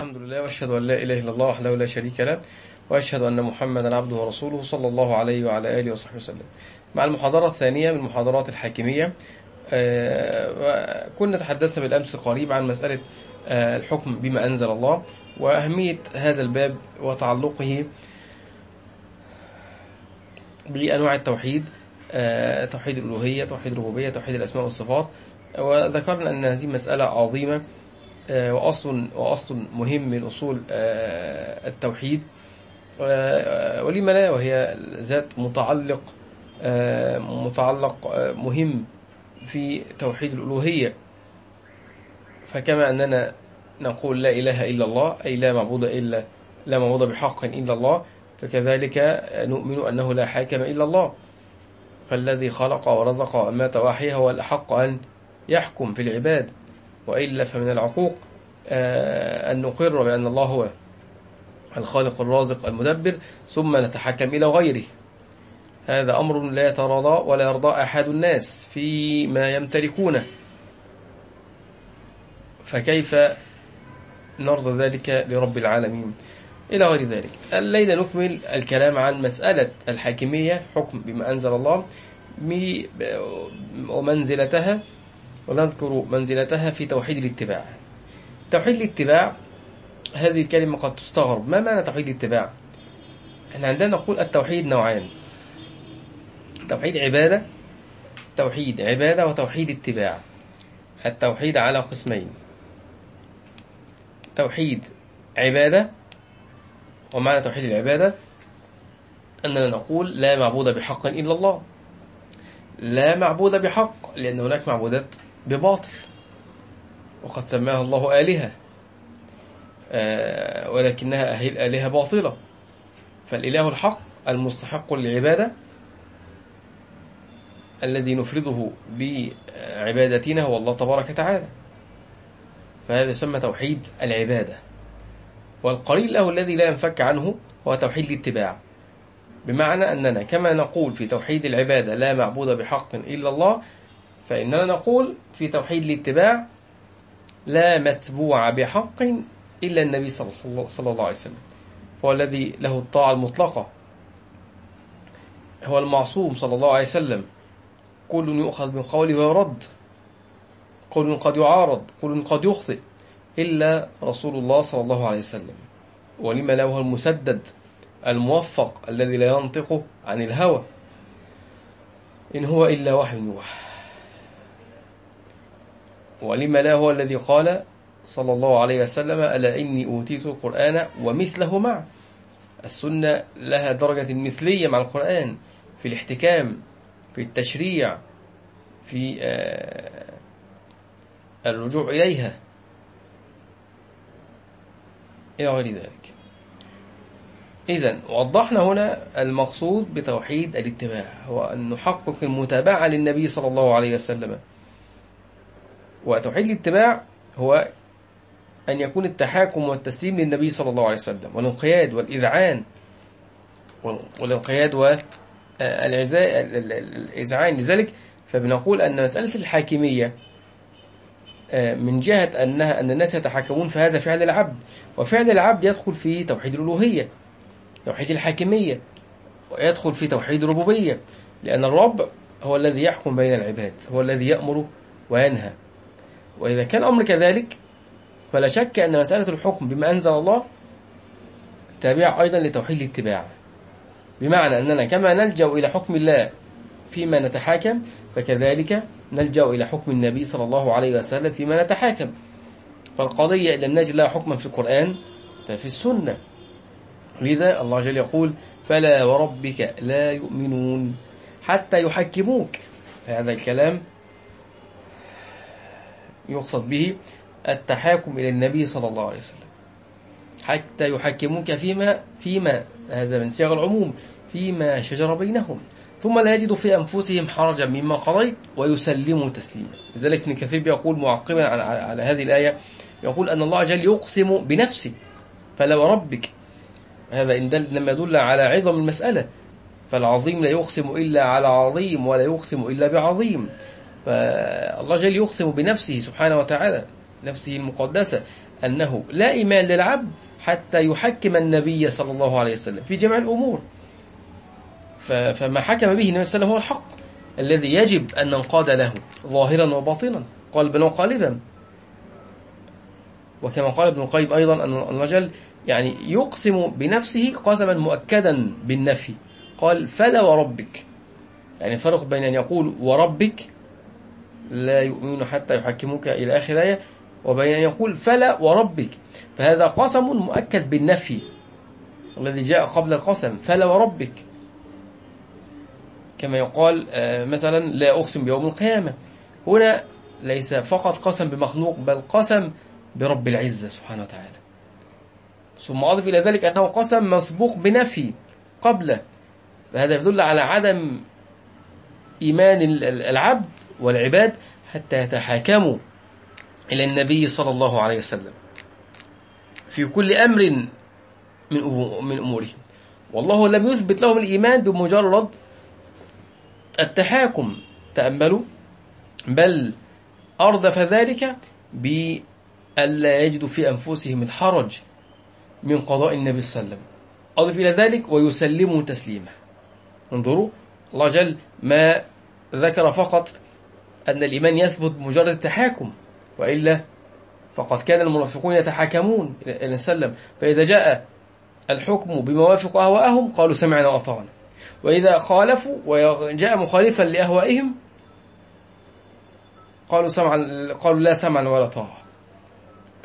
الحمد لله وأشهد أن لا إله إلا الله وحده لا شريك له وأشهد أن محمدا عبده ورسوله صلى الله عليه وعلى آله وصحبه وسلم. مع المحاضرة الثانية من محاضرات الحاكمية آه، كنا تحدثنا بالأمس قريب عن مسألة آه، الحكم بما أنزل الله وأهمية هذا الباب وتعلقه بأنواع التوحيد آه، توحيد الألوهية توحيد الربوبية توحيد الأسماء والصفات. وذكرنا أن هذه مسألة عظيمة وأصل وأصل مهم من أصول آه، التوحيد. آه، ولما لا وهي ذات متعلق آه، متعلق آه، مهم في توحيد الألوهية. فكما أننا نقول لا إله إلا الله أي لا معبود إلا لا معبود بحق إلا الله فكذلك نؤمن أنه لا حاكم إلا الله. فالذي خلق ورزق وأمات وأحيا هو الأحق أن يحكم في العباد. وإلا فمن العقوق آه، أن نقر بأن الله هو الخالق الرازق المدبر ثم نتحكم إلى غيره. هذا أمر لا يتراضى ولا يرضى أحد الناس فيما يمتلكونه. فكيف نرضى ذلك لرب العالمين؟ إلى غير ذلك. الليلة نكمل الكلام عن مسألة الحاكمية حكم بما أنزل الله ومنزلتها. ونذكر منزلتها في توحيد الاتباع. توحيد الاتباع هذه الكلمة قد تستغرب. ما معنى توحيد الاتباع؟ إحنا عندنا نقول التوحيد نوعان. توحيد عبادة توحيد عبادة وتوحيد اتباع. التوحيد على قسمين. توحيد عبادة ومعنى توحيد العبادة أننا نقول لا معبود بحق إلا الله. لا معبود بحق لأن هناك معبودات بباطل وقد سماها الله آلهة آه، ولكنها أهل آلهة باطلة. فالإله الحق المستحق للعبادة الذي نفرده بعبادتنا هو الله تبارك وتعالى. فهذا يسمى توحيد العبادة. والقليل له الذي لا ينفك عنه هو توحيد الاتباع. بمعنى أننا كما نقول في توحيد العبادة لا معبود بحق إلا الله فإننا نقول في توحيد الاتباع لا متبوع بحق إلا النبي صلى الله- عليه وسلم. هو الذي له الطاعة المطلقة. هو المعصوم صلى الله عليه وسلم. كل يؤخذ من قوله ويرد. كل قد يعارض. كل قد يخطئ. إلا رسول الله صلى الله عليه وسلم. ولما له المسدد الموفق الذي لا ينطق عن الهوى. إن هو إلا وحي يوحى. ولما لا هو الذي قال صلى الله عليه وسلم ألا إني أوتيت القرآن ومثله معه. السنة لها درجة مثلية مع القرآن في الاحتكام في التشريع في آه، الرجوع إليها. إلى غير ذلك. إذا وضحنا هنا المقصود بتوحيد الاتباع هو أن نحقق المتابعة للنبي صلى الله عليه وسلم. وتوحيد الاتباع هو أن يكون التحاكم والتسليم للنبي صلى الله عليه وسلم والانقياد والإذعان والانقياد والإذعان لذلك فبنقول أن مسألة الحاكمية آه، من جهة أنها أن الناس يتحكمون فهذا فعل العبد وفعل العبد يدخل في توحيد الألوهية توحيد الحاكمية ويدخل في توحيد الربوبية لأن الرب هو الذي يحكم بين العباد هو الذي يأمر وينهى. وإذا كان الأمر كذلك فلا شك أن مسألة الحكم بما أنزل الله تابعة أيضا لتوحيد الاتباع. بمعنى أننا كما نلجأ إلى حكم الله فيما نتحاكم فكذلك نلجأ إلى حكم النبي صلى الله عليه وسلم فيما نتحاكم. فالقضية إن لم نجد لها حكما في القرآن ففي السنة. لذا الله جل يقول فلا وربك لا يؤمنون حتى يحكموك. هذا الكلام يقصد به التحاكم إلى النبي صلى الله عليه وسلم. حتى يحكموك فيما فيما هذا من صيغ العموم فيما شجر بينهم. ثم لا يجدوا في أنفسهم حرجا مما قضيت ويسلموا تسليما. لذلك ابن كثير يقول معقبا على, على, هذه الآية يقول أن الله جل يقسم بنفسه. فلا وربك. هذا إن دل لما يدل على عظم المسألة. فالعظيم لا يقسم إلا على عظيم ولا يقسم إلا بعظيم. فالله جل يقسم بنفسه سبحانه وتعالى نفسه المقدسة أنه لا إيمان للعبد حتى يحكم النبي صلى الله عليه وسلم في جميع الأمور. فما حكم به النبي صلى الله عليه وسلم هو الحق. الذي يجب أن ننقاد له ظاهرا وباطنا قلبا وقالبا وكما قال ابن القيم أيضا أن الرجل يعني يقسم بنفسه قسما مؤكدا بالنفي. قال فلا وربك. يعني فرق بين أن يقول وربك لا يؤمن حتى يحكموك إلى آخر آية. وبين أن يقول فلا وربك. فهذا قسم مؤكد بالنفي الذي جاء قبل القسم. فلا وربك. كما يقال آه، مثلا لا أقسم بيوم القيامة. هنا ليس فقط قسم بمخلوق بل قسم برب العزة سبحانه وتعالى. ثم أضف إلى ذلك أنه قسم مسبوق بنفي قبله. فهذا يدل على عدم إيمان العبد والعباد حتى يتحاكموا إلى النبي صلى الله عليه وسلم في كل أمر من من أمورهم. والله لم يثبت لهم الإيمان بمجرد التحاكم. تأملوا. بل أردف ذلك بألا يجدوا في أنفسهم الحرج من قضاء النبي صلى الله عليه وسلم. أضف إلى ذلك ويسلموا تسليما انظروا. الله جل ما ذكر فقط أن الإيمان يثبت بمجرد التحاكم وإلا فقد كان المنافقون يتحاكمون إلى وسلم فإذا جاء الحكم بما وافق أهواءهم قالوا سمعنا وأطعنا. وإذا خالفوا وجاء مخالفا لأهوائهم قالوا سمعا قالوا لا سمعا ولا طاعة.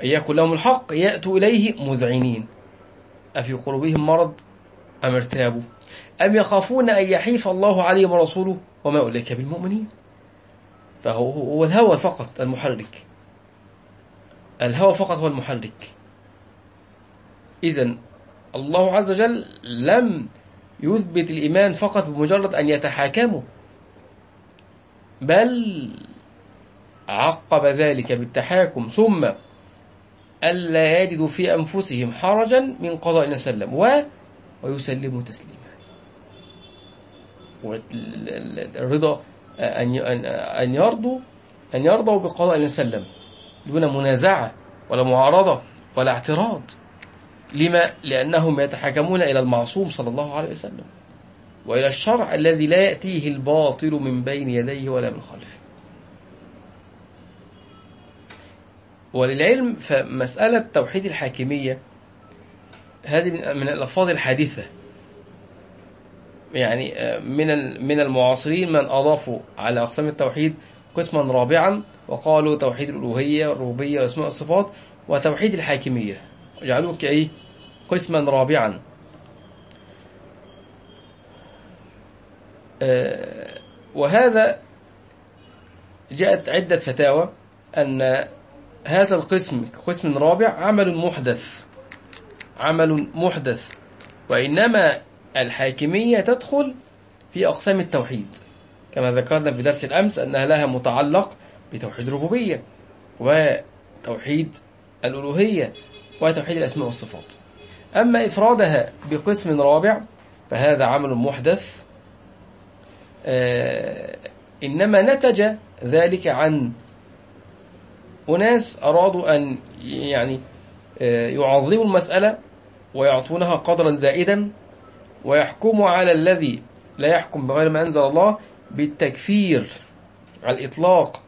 أن يكن لهم الحق يأتوا إليه مذعنين. أفي قلوبهم مرض أم ارتابوا؟ أم يخافون أن يحيف الله عليهم ورسوله؟ وما أولئك بالمؤمنين. فهو هو الهوى فقط المحرك. الهوى فقط هو المحرك. إذا الله عز وجل لم يثبت الإيمان فقط بمجرد أن يتحاكموا بل عقب ذلك بالتحاكم. ثم ألا يجدوا في أنفسهم حرجا من قضاء عليه وسلم ويسلموا تسليما. والرضا أن أن يرضوا أن يرضوا بقضاء الله وسلم دون منازعة ولا معارضة ولا اعتراض. لما؟ لأنهم يتحكمون إلى المعصوم صلى الله عليه وسلم وإلى الشرع الذي لا يأتيه الباطل من بين يديه ولا من خلفه. وللعلم فمسألة توحيد الحاكمية هذه من الألفاظ الحادثة يعني من من المعاصرين من أضافوا على أقسام التوحيد قسما رابعا وقالوا توحيد الألوهية والربوبية واسماء الصفات وتوحيد الحاكمية. جعلوه كأي قسما رابعا. آه، وهذا جاءت عدة فتاوى أن هذا القسم قسم رابع عمل محدث عمل محدث. وإنما الحاكمية تدخل في أقسام التوحيد. كما ذكرنا في درس الأمس أنها لها متعلق بتوحيد الربوبية وتوحيد الألوهية وتوحيد الأسماء والصفات. أما إفرادها بقسم رابع فهذا عمل محدث آه، إنما نتج ذلك عن أناس أرادوا أن يعني آه، يعظموا المسألة ويعطونها قدرا زائدا ويحكموا على الذي لا يحكم بغير ما أنزل الله بالتكفير على الإطلاق.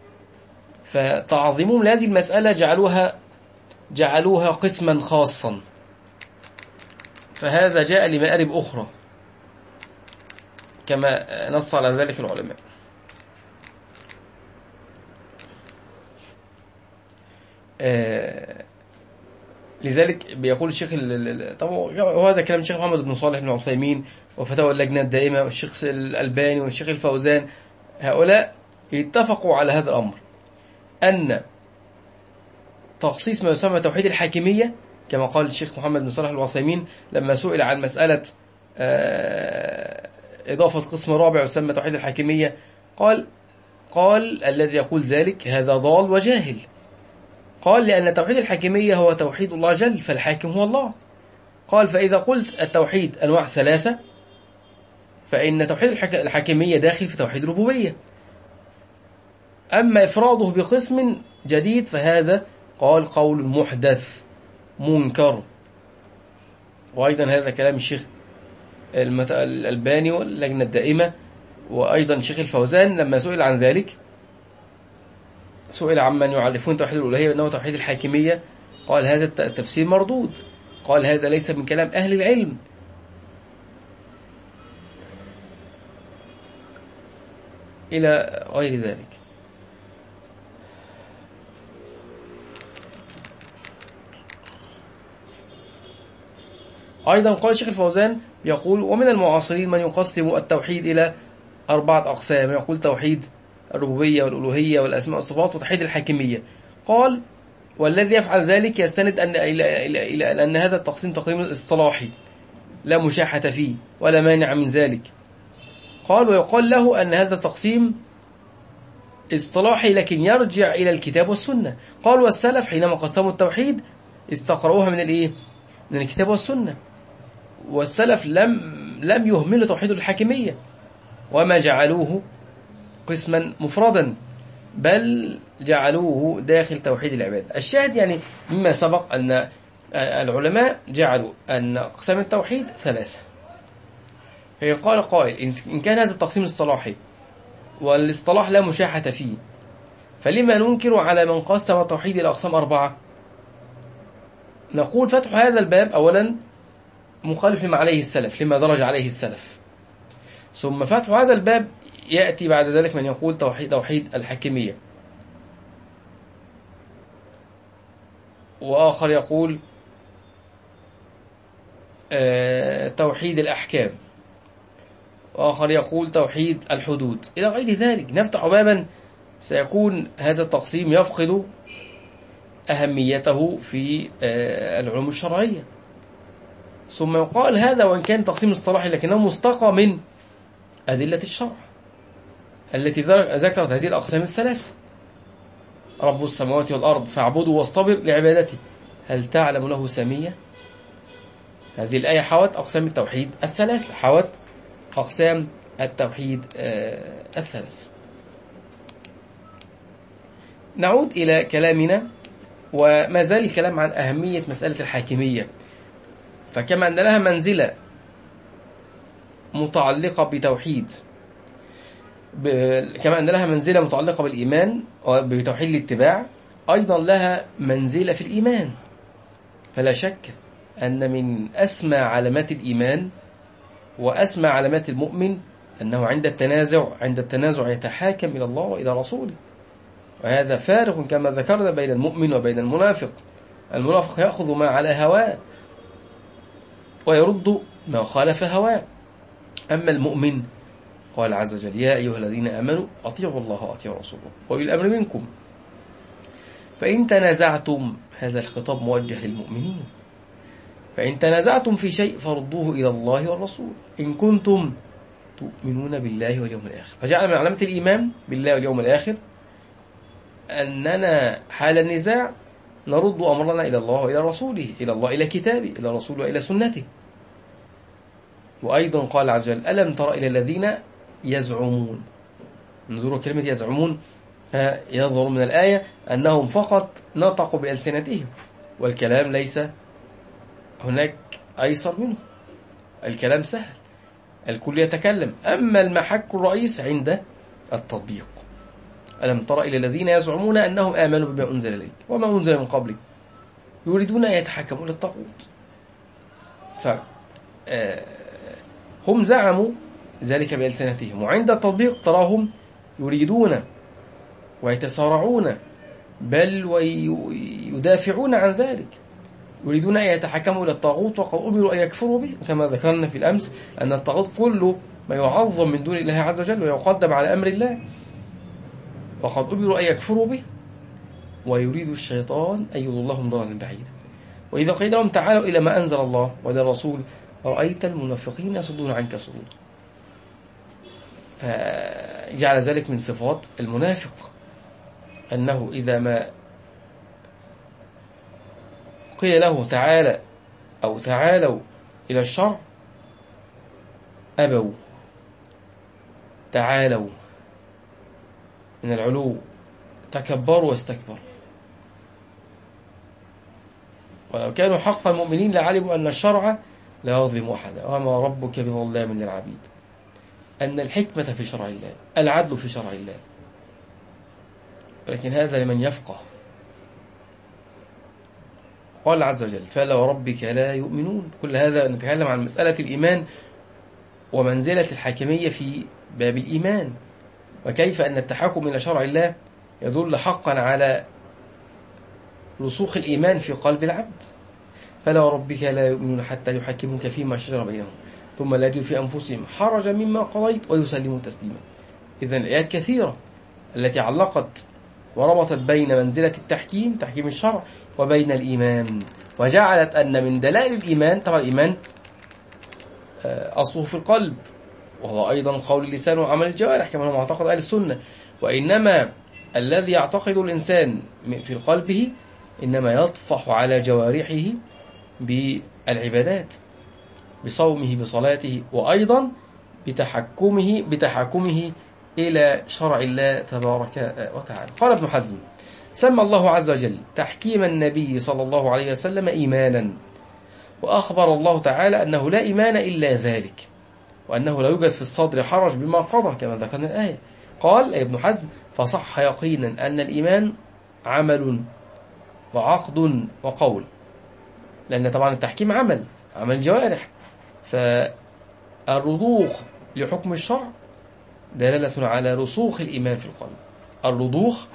فتعظمون لهذه المسألة جعلوها جعلوها قسما خاصا. فهذا جاء لمآرب أخرى كما نص على ذلك العلماء. آه لذلك بيقول الشيخ طبعا وهذا كلام الشيخ محمد بن صالح بن عثيمين وفتاوى اللجنة الدائمة والشيخ الألباني والشيخ الفوزان. هؤلاء اتفقوا على هذا الأمر أن تخصيص ما يسمى توحيد الحاكمية كما قال الشيخ محمد بن صالح العثيمين لما سئل عن مسألة آه، إضافة قسم رابع يسمى توحيد الحاكمية قال قال الذي يقول ذلك هذا ضال وجاهل. قال لأن توحيد الحاكمية هو توحيد الله جل فالحاكم هو الله. قال فإذا قلت التوحيد أنواع ثلاثة فإن توحيد الحاكمية داخل في توحيد الربوبية. أما إفراده بقسم جديد فهذا قال قول محدث منكر. وأيضا هذا كلام الشيخ الألباني واللجنة الدائمة وأيضا الشيخ الفوزان لما سئل عن ذلك سئل عمن يعرفون توحيد الألوهية وأنه توحيد الحاكمية. قال هذا الت- التفسير مردود. قال هذا ليس من كلام أهل العلم. إلى غير ذلك. أيضا قال الشيخ الفوزان يقول ومن المعاصرين من يقسم التوحيد إلى أربعة أقسام. يقول توحيد الربوبية والألوهية والأسماء والصفات وتوحيد الحاكمية. قال والذي يفعل ذلك يستند أن إلى, إلى, إلى أن هذا التقسيم تقسيم اصطلاحي لا مشاحة فيه ولا مانع من ذلك. قال ويقال له أن هذا التقسيم اصطلاحي لكن يرجع إلى الكتاب والسنة. قال والسلف حينما قسموا التوحيد استقرؤوها من الإيه؟ من الكتاب والسنة. والسلف لم لم يهملوا توحيد الحاكمية. وما جعلوه قسما مفردا بل جعلوه داخل توحيد العباد. الشاهد يعني مما سبق أن العلماء جعلوا أن أقسام التوحيد ثلاثة. فيقال قائل إن كان هذا التقسيم اصطلاحي والاصطلاح لا مشاحة فيه فلما ننكر على من قسم التوحيد إلى أقسام أربعة؟ نقول فتح هذا الباب أولا مخالف لما عليه السلف لما درج عليه السلف. ثم فتح هذا الباب يأتي بعد ذلك من يقول توحيد توحيد الحاكمية وآخر يقول آه توحيد الأحكام. وآخر يقول توحيد الحدود. إلى غير ذلك نفتح بابا سيكون هذا التقسيم يفقد أهميته في آه العلوم الشرعية. ثم يقال هذا وإن كان تقسيم اصطلاحي لكنه مستقى من أدلة الشرع. التي ذكرت هذه الأقسام الثلاثة رب السماوات والأرض فاعبدوا واصطبر لعبادته. هل تعلم له سمية؟ هذه الآية حوت أقسام التوحيد الثلاث. حوت أقسام التوحيد الثلاث. نعود إلى كلامنا وما زال الكلام عن أهمية مسألة الحاكمية. فكما أن لها منزلة متعلقة بتوحيد. كما أن لها منزلة متعلقة بالإيمان وبتوحيد الاتباع أيضا لها منزلة في الإيمان. فلا شك أن من أسمى علامات الإيمان وأسمى علامات المؤمن أنه عند التنازع عند التنازع يتحاكم إلى الله وإلى رسوله. وهذا فارق كما ذكرنا بين المؤمن وبين المنافق. المنافق يأخذ ما على هواه ويرد ما خالف هواه. أما المؤمن قال عز وجل يا أيها الذين آمنوا أطيعوا الله وأطيعوا رسوله وأولي الأمر منكم. فإن تنازعتم هذا الخطاب موجه للمؤمنين. فإن تنازعتم في شيء فردوه إلى الله والرسول. إن كنتم تؤمنون بالله واليوم الآخر. فجعل من علامة الإيمان بالله واليوم الآخر أننا حال النزاع نرد أمرنا إلى الله وإلى رسوله إلى الله إلى كتابه إلى رسوله وإلى سنته. وأيضا قال عز وجل ألم تر إلى الذين يزعمون. انظروا كلمة يزعمون يظهر من الآية أنهم فقط نطقوا بألسنتهم والكلام ليس هناك أيسر منه. الكلام سهل الكل يتكلم أما المحك الرئيس عند التطبيق. ألم تر إلى الذين يزعمون أنهم آمنوا بما أنزل إليك وما أنزل من قبلك؟ يريدون أن يتحكموا للطاغوت ف هم زعموا ذلك بألسنتهم. وعند التطبيق تراهم يريدون ويتسارعون بل ويدافعون عن ذلك. يريدون أن يتحكموا إلى الطاغوت وقد أمروا أن يكفروا به. كما ذكرنا في الأمس أن الطاغوت كله ما يعظم من دون الله عز وجل ويقدم على أمر الله. وقد أمروا أن يكفروا به ويريد الشيطان أن يضلهم ضلالا بعيدا. وإذا قيل لهم تعالوا إلى ما أنزل الله وإلى الرسول رأيت المنافقين يصدون عنك صدودا. فجعل ذلك من صفات المنافق أنه إذا ما قيل له تعالى أو تعالوا إلى الشرع أبوا تعالوا من العلو تكبروا واستكبروا ولو كانوا حقا مؤمنين لعلموا أن الشرع لا يظلم أحدا وما ربك بظلام للعبيد. أن الحكمة في شرع الله العدل في شرع الله. ولكن هذا لمن يفقه. قال عز وجل فلا وربك لا يؤمنون. كل هذا نتكلم عن مسألة الإيمان ومنزلة الحاكمية في باب الإيمان. وكيف أن التحكم إلى شرع الله يدل حقا على رسوخ الإيمان في قلب العبد. فلا وربك لا يؤمنون حتى يحكموك فيما شجر بينهم. ثم لا يجدوا في أنفسهم حرجا مما قضيت ويسلموا تسليما. إذا الآيات كثيرة التي علقت وربطت بين منزلة التحكيم تحكيم الشرع وبين الإيمان. وجعلت أن من دلائل الإيمان طبعا الإيمان آه، أصله في القلب وهو أيضا قول اللسان وعمل الجوارح كما هو معتقد أهل السنة. وإنما الذي يعتقد الإنسان في قلبه إنما يطفح على جوارحه بالعبادات. بصومه بصلاته وأيضا بتحكمه بتحكمه إلى شرع الله تبارك وتعالى. قال ابن حزم سمى الله عز وجل تحكيم النبي صلى الله عليه وسلم إيمانا وأخبر الله تعالى أنه لا إيمان إلا ذلك وأنه لا يوجد في الصدر حرج بما قضى كما ذكرنا الآية. قال ابن حزم فصح يقينا أن الإيمان عمل وعقد وقول لأن طبعا التحكيم عمل عمل جوارح. فالرضوخ لحكم الشرع دلالة على رسوخ الإيمان في القلب. الرضوخ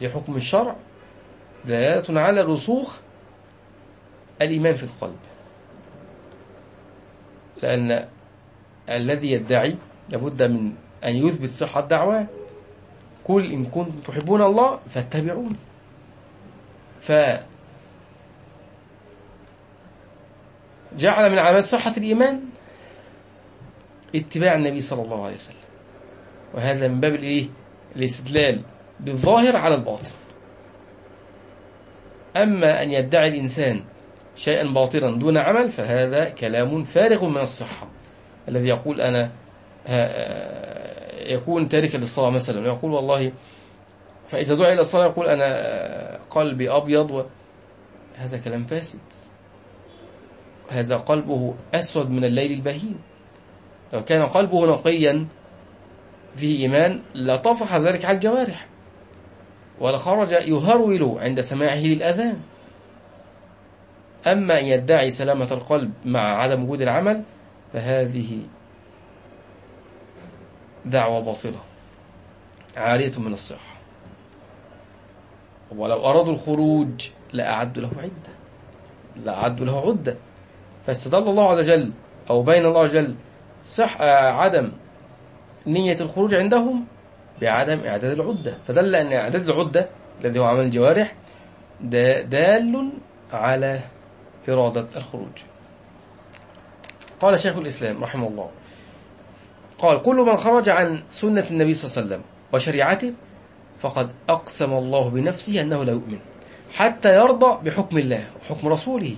لحكم الشرع دلالة على رسوخ الإيمان في القلب. لأن الذي يدعي لابد من أن يثبت صحة دعواه قل إن كنتم تحبون الله فاتبعوني. جعل من علامات صحة الإيمان اتباع النبي صلى الله عليه وسلم. وهذا من باب الإيه؟ الاستدلال بالظاهر على الباطن. أما أن يدعي الإنسان شيئا باطلا دون عمل فهذا كلام فارغ من الصحة. الذي يقول أنا يكون تاركا للصلاة مثلا ويقول والله فإذا دعي إلى الصلاة يقول أنا قلبي أبيض. هذا كلام فاسد. هذا قلبه أسود من الليل البهيم. لو كان قلبه نقيا فيه إيمان لطفح ذلك على الجوارح ولخرج يهرول عند سماعه للأذان. أما أن يدعي سلامة القلب مع عدم وجود العمل فهذه دعوة باطلة عارية من الصحة. ولو أرادوا الخروج لأعدوا له عدة لأعدوا له عدة. فاستدل الله عز وجل أو بين الله عز وجل صح عدم نية الخروج عندهم بعدم إعداد العدة. فدل أن إعداد العدة الذي هو عمل الجوارح دال على إرادة الخروج. قال شيخ الإسلام رحمه الله قال كل من خرج عن سنة النبي صلى الله عليه وسلم وشريعته فقد أقسم الله بنفسه أنه لا يؤمن حتى يرضى بحكم الله وحكم رسوله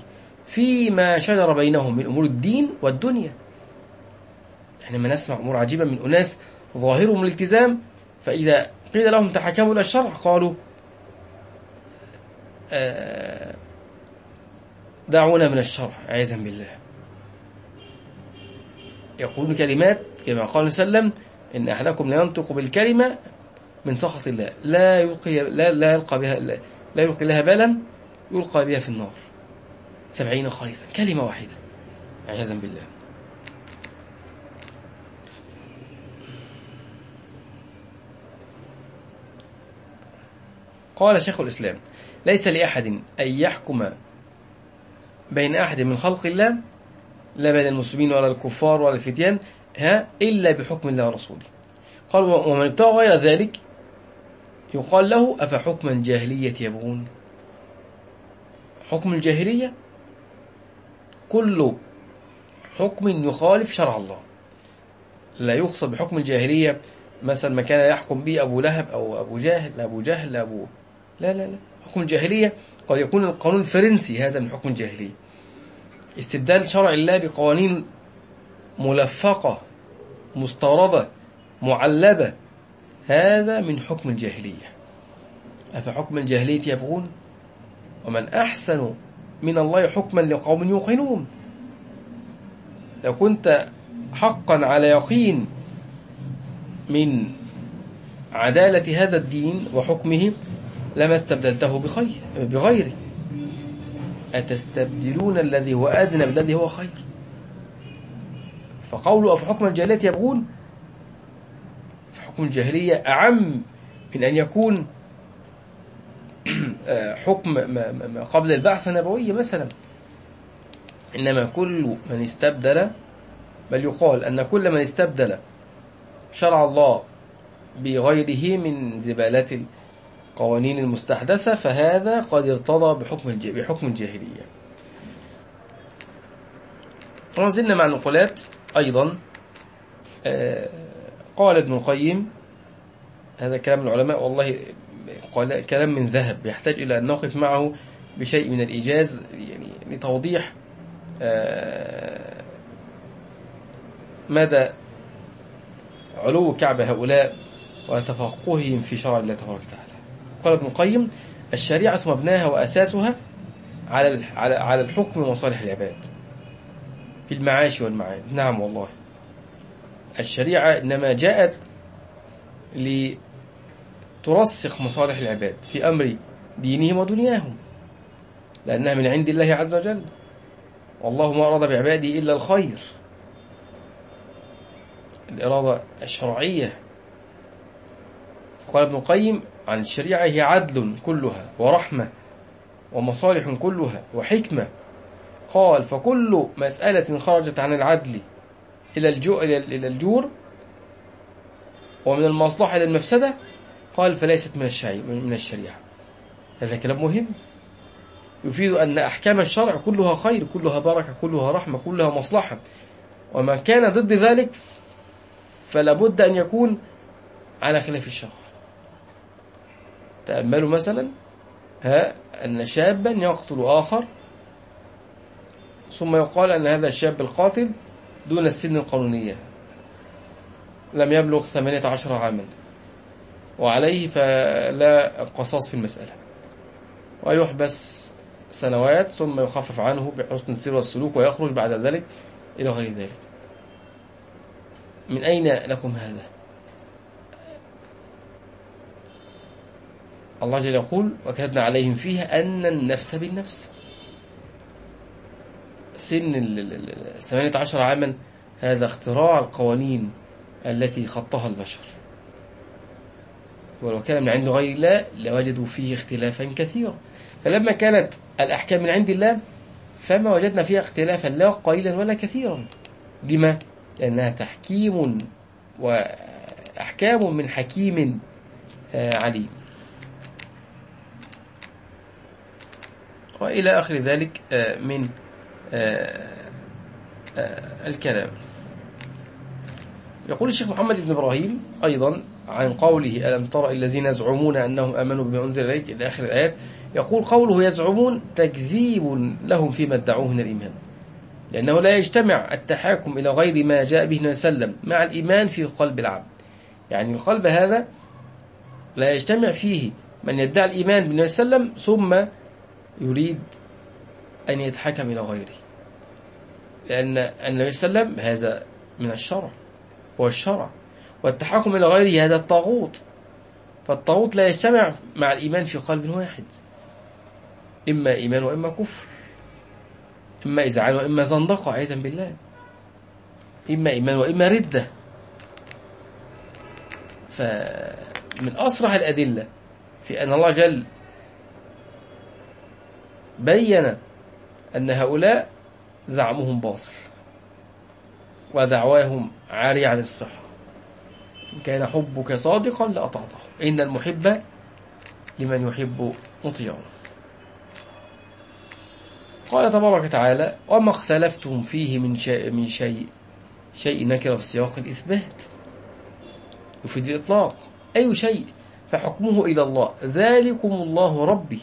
فيما شجر بينهم من أمور الدين والدنيا. إحنا ما نسمع أمور عجيبة من أناس ظاهرهم الالتزام فإذا قيل لهم تحكموا إلى الشرع قالوا آه، دعونا من الشرع عياذا بالله. يقول كلمات كما قال صلى الله عليه وسلم إن أحدكم لا ينطق بالكلمة من سخط الله لا يلقي لا, لا يلقى بها لا يلقي لها بالا يلقى بها في النار. سبعين خريفا كلمة واحدة. عياذا بالله. قال شيخ الإسلام ليس لأحد أن يحكم بين أحد من خلق الله لا بين المسلمين ولا الكفار ولا الفتيان ها إلا بحكم الله ورسوله. قال ومن ابتغى غير ذلك يقال له أفحكم الجاهلية يبغون؟ حكم الجاهلية كل حكم يخالف شرع الله. لا يقصد بحكم الجاهلية مثلا ما كان يحكم به أبو لهب أو أبو جاهل أبو جهل أبو لا لا لا. حكم الجاهلية قد يكون القانون الفرنسي هذا من حكم الجاهلية. استبدال شرع الله بقوانين ملفقة مستوردة معلبة هذا من حكم الجاهلية. أفحكم الجاهلية يبغون؟ ومن أحسن من الله حكما لقوم يوقنون. لو كنت حقا على يقين من عدالة هذا الدين وحكمه لما استبدلته بخير بغيره. أتستبدلون الذي هو أدنى بالذي هو خير؟ فقوله أفحكم الجاهلية يبغون؟ فحكم الجاهلية أعم من أن يكون حكم ما قبل البعثة النبوية مثلا. إنما كل من استبدل بل يقال أن كل من استبدل شرع الله بغيره من زبالات القوانين المستحدثة فهذا قد ارتضى بحكم بحكم الجاهلية. وزلنا مع النقولات أيضا. آه، قال ابن القيم هذا كلام العلماء والله كلام من ذهب. يحتاج إلى أن نقف معه بشيء من الإيجاز يعني لتوضيح آه، مدى علو كعب هؤلاء وتفقههم في شرع الله تبارك وتعالى. قال ابن القيم الشريعة مبناها وأساسها على على الحكم ومصالح العباد في المعاش والمعاد نعم والله. الشريعة إنما جاءت لترسخ مصالح العباد في أمر دينهم ودنياهم لأنها من عند الله عز وجل. والله ما أراد بعباده إلا الخير. الإرادة الشرعية. فقال ابن القيم عن الشريعة هي عدل كلها ورحمة ومصالح كلها وحكمة. قال فكل مسألة خرجت عن العدل إلى الجور ومن المصلحة إلى المفسدة. قال فليست من الشريعة من الشريعة. هذا كلام مهم. يفيد أن أحكام الشرع كلها خير كلها بركة كلها رحمة كلها مصلحة. وما كان ضد ذلك فلا بد أن يكون على خلاف الشرع. تأملوا مثلا ها أن شابا يقتل آخر ثم يقال أن هذا الشاب القاتل دون السن القانونية. لم يبلغ 18 عاما. وعليه فلا قصاص في المسألة. ويحبس سنوات ثم يخفف عنه بحسن السير والسلوك ويخرج بعد ذلك إلى غير ذلك. من أين لكم هذا؟ الله جل يقول وكتبنا عليهم فيها أن النفس بالنفس. سن الثمانية عشر عاما هذا اختراع القوانين التي خطها البشر. ولو كان من عند غير الله لوجدوا فيه اختلافا كثيرا. فلما كانت الأحكام من عند الله فما وجدنا فيها اختلافا لا قليلا ولا كثيرا. لما؟ لأنها تحكيم وأحكام من حكيم آه، عليم. وإلى آخر ذلك آه، من آه، الكلام. يقول الشيخ محمد بن إبراهيم أيضا عن قوله ألم ترى الذين يزعمون أنهم أمنوا بما أنزل إليك إلى آخر الآيات؟ يقول قوله يزعمون تكذيب لهم فيما ادعوه من الإيمان. لأنه لا يجتمع التحاكم إلى غير ما جاء به النبي صلى الله عليه وسلم مع الإيمان في قلب العبد يعني القلب هذا لا يجتمع فيه من يدعي الإيمان بالنبي صلى الله عليه وسلم ثم يريد أن يتحكم إلى غيره. لأن النبي صلى الله عليه وسلم هذا من الشرع. هو الشرع. والتحكم إلى غيره هذا الطاغوت. فالطاغوت لا يجتمع مع الإيمان في قلب واحد. إما إيمان وإما كفر. إما إزعال وإما زندقة عياذا بالله. إما إيمان وإما ردة. فمن أصرح الأدلة في أن الله جل بين أن هؤلاء زعمهم باطل. ودعواهم عارية عن الصحة. إن كان حبك صادقا لأطعته إن المحب لمن يحب مطيعه. قال تبارك وتعالى وما اختلفتم فيه من شيء من شيء شيء نكر في سياق الإثبات. يفيد الإطلاق أي شيء فحكمه إلى الله. ذلكم الله ربي.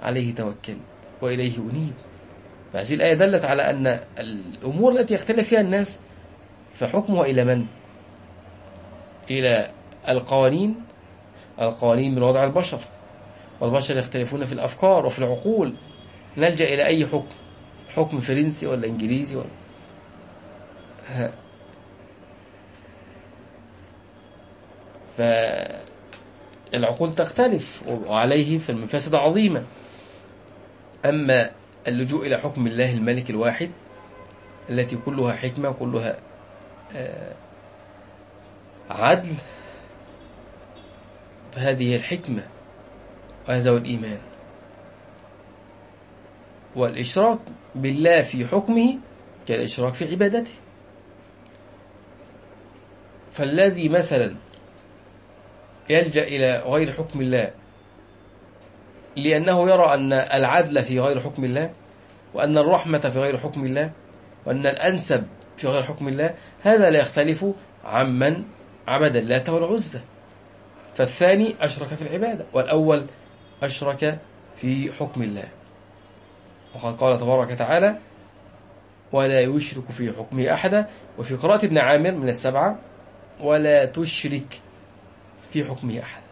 عليه توكلت وإليه أنيب. فهذه الآية دلت على أن الأمور التي يختلف فيها الناس فحكمها إلى من؟ إلى القوانين القوانين من وضع البشر. والبشر يختلفون في الأفكار وفي العقول. نلجأ إلى أي حكم؟ حكم فرنسي ولا إنجليزي ولا؟ ها. فالعقول تختلف وعليه فالمفاسد عظيمة. أما اللجوء إلى حكم الله الملك الواحد التي كلها حكمة كلها آه، عدل. فهذه الحكمة وهذا هو الإيمان. والإشراك بالله في حكمه كالإشراك في عبادته. فالذي مثلا يلجأ إلى غير حكم الله لأنه يرى أن العدل في غير حكم الله وأن الرحمة في غير حكم الله وأن الأنسب في غير حكم الله هذا لا يختلف عمن عبد اللات والعزى فالثاني أشرك في العبادة والأول أشرك في حكم الله. وقد قال تبارك وتعالى ولا يشرك في حكمه أحدا وفي قراءة ابن عامر من السبعة ولا تشرك في حكمه أحدا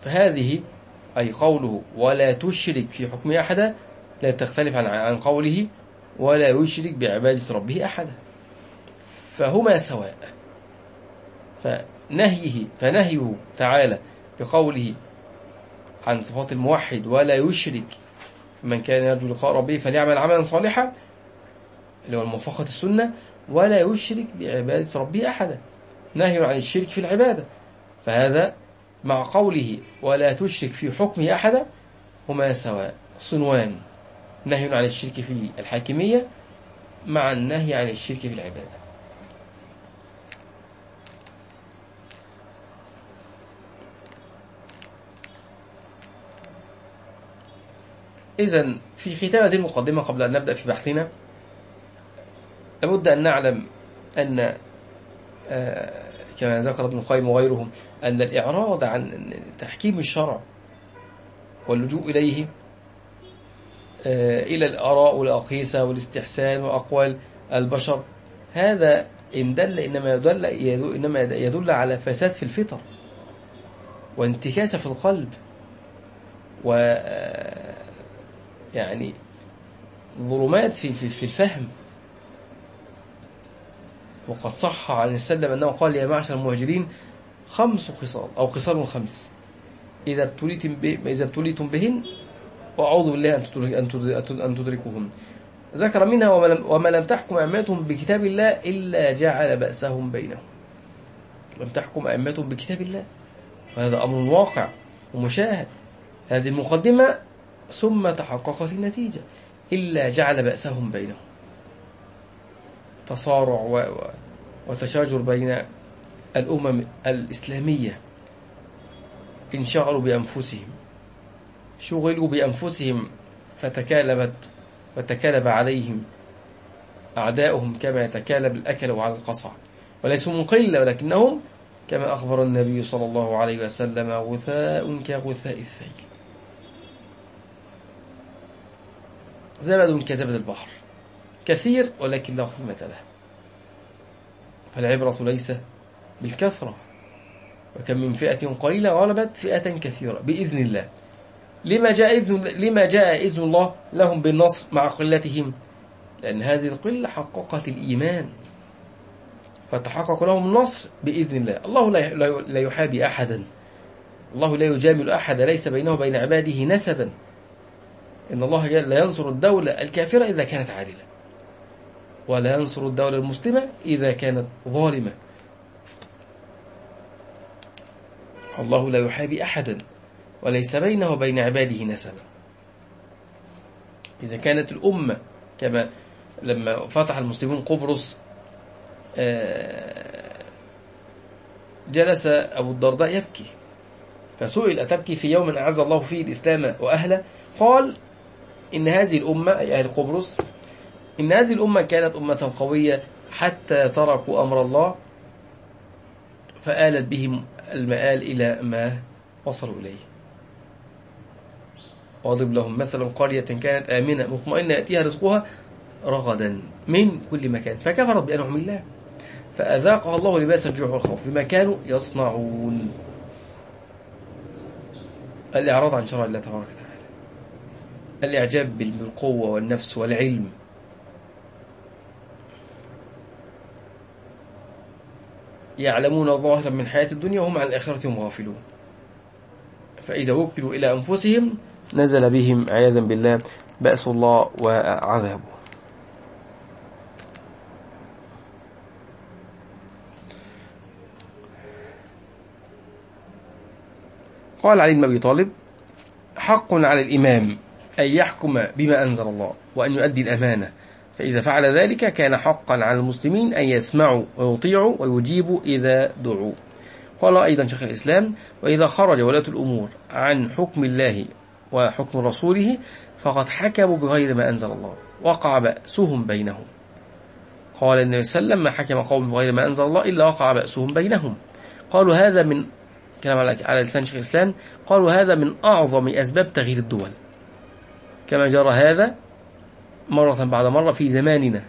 فهذه أي قوله ولا تشرك في حكمه أحدا لا تختلف عن عن قوله ولا يشرك بعبادة ربه أحدا فهما سواء. فنهيه فنهيه تعالى بقوله عن صفات الموحد ولا يشرك من كان يرجو لقاء ربه فليعمل عملا صالحا اللي هو الموافقة السنة ولا يشرك بعبادة ربه أحدا. نهي عن الشرك في العبادة. فهذا مع قوله ولا تشرك في حكمه أحدا هما سواء. صنوان. نهي عن الشرك في الحاكمية مع النهي عن الشرك في العبادة. إذا في ختام هذه المقدمة قبل أن نبدأ في بحثنا لابد أن نعلم أن آه، كما ذكر ابن القيم وغيرهم أن الإعراض عن تحكيم الشرع واللجوء إليه آه، إلى الآراء والأقيسة والاستحسان وأقوال البشر هذا إن دل إنما يدل إنما يدل على فساد في الفطر وانتكاسة في القلب و آه، يعني ظلمات في في في الفهم. وقد صح عن السلم أنه قال يا معشر المهاجرين خمس خصال أو خصال خمس. إذا ابتليتم إذا ابتليتم بهن وأعوذ بالله أن أن تدركوهن ذكر منها وما لم تحكم أئمتهم بكتاب الله إلا جعل بأسهم بينهم. لم تحكم أئمتهم بكتاب الله. وهذا أمر واقع ومشاهد. هذه المقدمة ثم تحققت النتيجة إلا جعل بأسهم بينهم تصارع. وتشاجر بين الأمم الإسلامية انشغلوا بأنفسهم شغلوا بأنفسهم فتكالبت وتكالب عليهم أعداؤهم كما يتكالب الأكل على القصع وليسوا من قلة ولكنهم كما أخبر النبي صلى الله عليه وسلم غثاء كغثاء الثيل زبد كزبد البحر. كثير ولكن لا قيمة له. فالعبرة ليس بالكثرة. وكم من فئة قليلة غلبت فئة كثيرة. بإذن الله. لما جاء إذن لما جاء إذن الله لهم بالنصر مع قلتهم. لأن هذه القلة حققت الإيمان. فتحقق لهم النصر بإذن الله. الله لا يحابي أحدا. الله لا يجامل أحد. ليس بينه وبين عباده نسبا. إن الله لا ينصر الدولة الكافرة إذا كانت عادلة. ولا ينصر الدولة المسلمة إذا كانت ظالمة. الله لا يحابي أحدا وليس بينه وبين عباده نسبا. إذا كانت الأمة كما لما فتح المسلمون قبرص آه، جلس أبو الدرداء يبكي. فسئل أتبكي في يوم أعز الله فيه الإسلام وأهله؟ قال إن هذه الأمة أي أهل قبرص إن هذه الأمة كانت أمة قوية حتى تركوا أمر الله فآلت بهم المآل إلى ما وصلوا إليه. واضرب لهم مثلا قرية كانت آمنة مطمئنة يأتيها رزقها رغدا من كل مكان فكفرت بأنعم الله فأذاقها الله لباس الجوع والخوف بما كانوا يصنعون. الإعراض عن شرع الله تبارك وتعالى. الإعجاب بالقوة والنفس والعلم. يعلمون ظاهرا من حياة الدنيا وهم عن الآخرة هم غافلون. فإذا وكلوا إلى أنفسهم نزل بهم عياذا بالله بأس الله وعذابه. قال علي بن أبي طالب حق على الإمام أن يحكم بما أنزل الله وأن يؤدي الأمانة. فإذا فعل ذلك كان حقا على المسلمين أن يسمعوا ويطيعوا ويجيبوا إذا دعوا. قال أيضا شيخ الإسلام وإذا خرج ولاة الأمور عن حكم الله وحكم رسوله فقد حكموا بغير ما أنزل الله وقع بأسهم بينهم. قال النبي صلى الله عليه وسلم ما حكم قوم بغير ما أنزل الله إلا وقع بأسهم بينهم. قالوا هذا من كلام على لسان شيخ الإسلام قالوا هذا من أعظم أسباب تغيير الدول. كما جرى هذا مرة بعد مرة في زماننا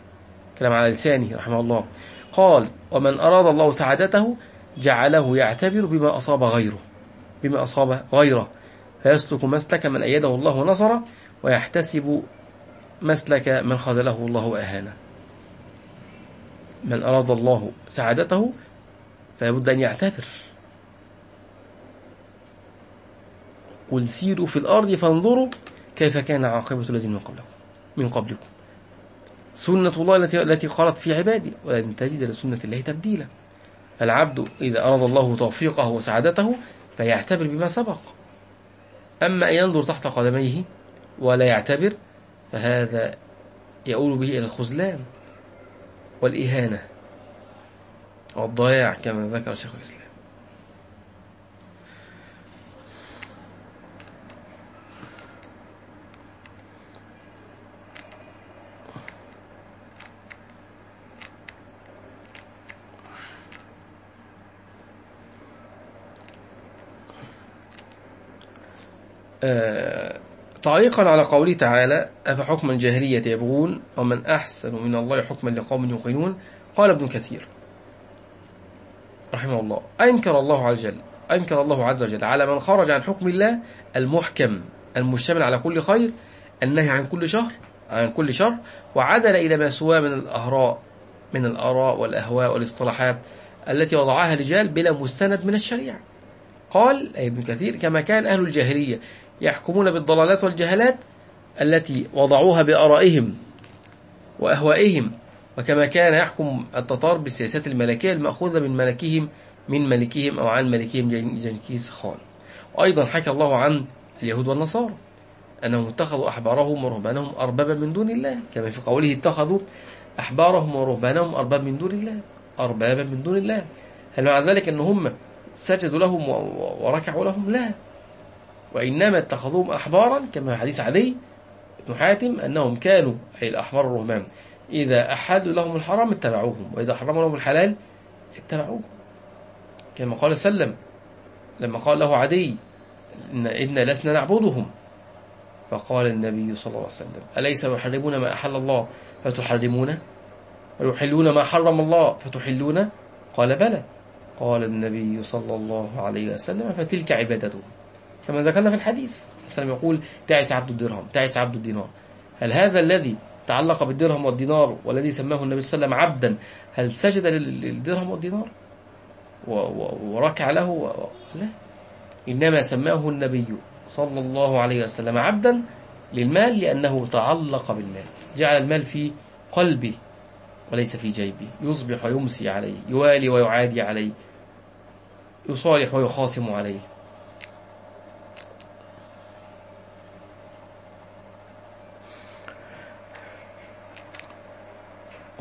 كلام على لسانه رحمه الله. قال ومن أراد الله سعادته جعله يعتبر بما أصاب غيره بما أصاب غيره. فيسلك مسلك من أيده الله ونصره ويحتسب مسلك من خذله الله وأهانه من أراد الله سعادته فلابد أن يعتبر. قل سيروا في الأرض فانظروا كيف كان عاقبة الذين من قبلكم؟ من قبلكم. سنة الله التي التي قالت في عبادي ولن تجد لسنة الله تبديلا. العبد إذا أراد الله توفيقه وسعادته فيعتبر بما سبق. أما أن ينظر تحت قدميه ولا يعتبر فهذا يؤول به إلى الخذلان والإهانة والضياع كما ذكر شيخ الإسلام آه، تعليقا على قوله تعالى أفحكم الجاهلية يبغون ومن أحسن من الله حكما لقوم يوقنون؟ قال ابن كثير رحمه الله أنكر الله عز وجل أنكر الله عز وجل على من خرج عن حكم الله المحكم المشتمل على كل خير النهي عن كل شر عن كل شر وعدل إلى ما سواه من الأهراء من الآراء والأهواء والاصطلاحات التي وضعها رجال بلا مستند من الشريعة. قال أي ابن كثير كما كان أهل الجاهلية يحكمون بالضلالات والجهلات التي وضعوها بآرائهم وأهوائهم وكما كان يحكم التتار بالسياسات الملكية المأخوذة من ملكهم من ملكهم أو عن ملكهم جنكيز خان. وأيضا حكى الله عن اليهود والنصارى أنهم اتخذوا أحبارهم ورهبانهم أربابا من دون الله كما في قوله اتخذوا أحبارهم ورهبانهم أربابا من دون الله أربابا من دون الله. هل مع ذلك أن هم سجدوا لهم وركعوا لهم؟ لا. وإنما اتخذوهم أحبارا كما حديث علي بن حاتم أنهم كانوا أي الأحبار الرهبان. إذا أحلوا لهم الحرام اتبعوهم وإذا حرموا لهم الحلال اتبعوه كما قال سلم لما قال له عدي إن, إن لسنا نعبدهم. فقال النبي صلى الله عليه وسلم أليس يحرمون ما أحل الله فتحرمونه ويحلون ما حرم الله فتحلونه قال بلى. قال النبي صلى الله عليه وسلم فتلك عبادتهم. كما ذكرنا في الحديث السلام يقول تعس عبد الدرهم تعس عبد الدينار. هل هذا الذي تعلق بالدرهم والدينار والذي سماه النبي صلى الله عليه وسلم عبدا هل سجد للدرهم والدينار؟ وركع له و... لا. إنما سماه النبي صلى الله عليه وسلم عبدا للمال لأنه تعلق بالمال. جعل المال في قلبي وليس في جيبي يصبح ويمسي عليه يوالي ويعادي عليه يصالح ويخاصم عليه.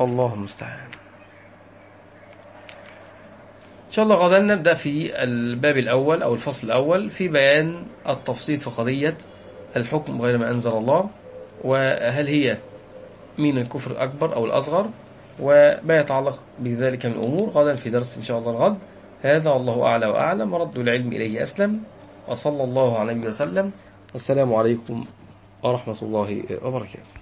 الله المستعان. إن شاء الله غدا نبدأ في الباب الأول أو الفصل الأول في بيان التفصيل في قضية الحكم غير ما أنزل الله وهل هي من الكفر الأكبر أو الأصغر وما يتعلق بذلك من أمور غدا في درس إن شاء الله الغد. هذا والله أعلى وأعلم ورد العلم إليه أسلم. وصلى الله عليه وسلم. والسلام عليكم ورحمة الله وبركاته.